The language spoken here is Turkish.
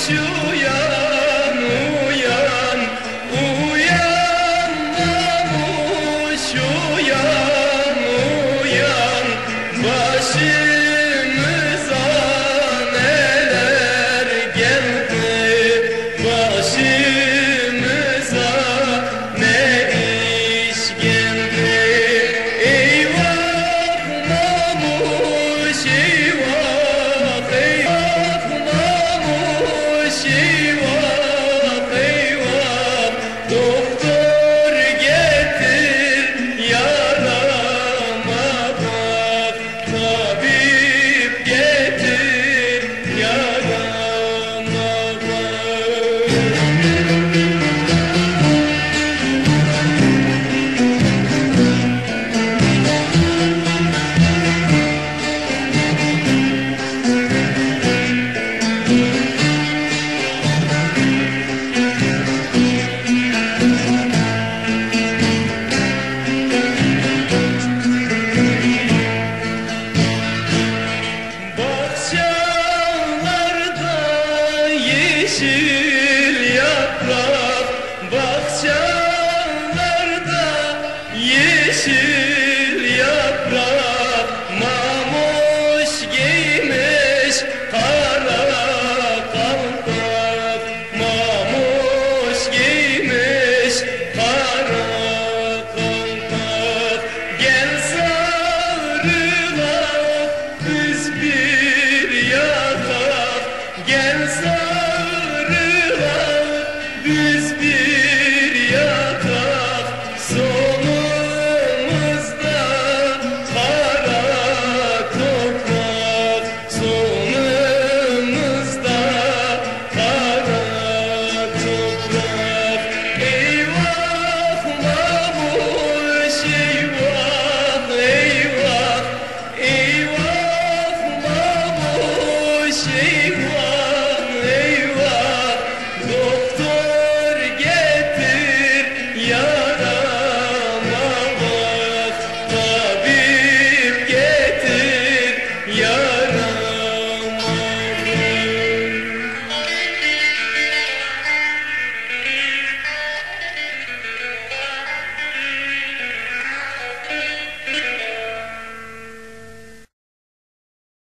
Güneş uyan uyan Uyanmamış uyan uyan. Başı yeşil yaprak bahçelerde yeşil yaprak mamuş giymiş kara kalpak mamuş giymiş kara kalpak gel sarıla biz bir yatak. Gel sarıla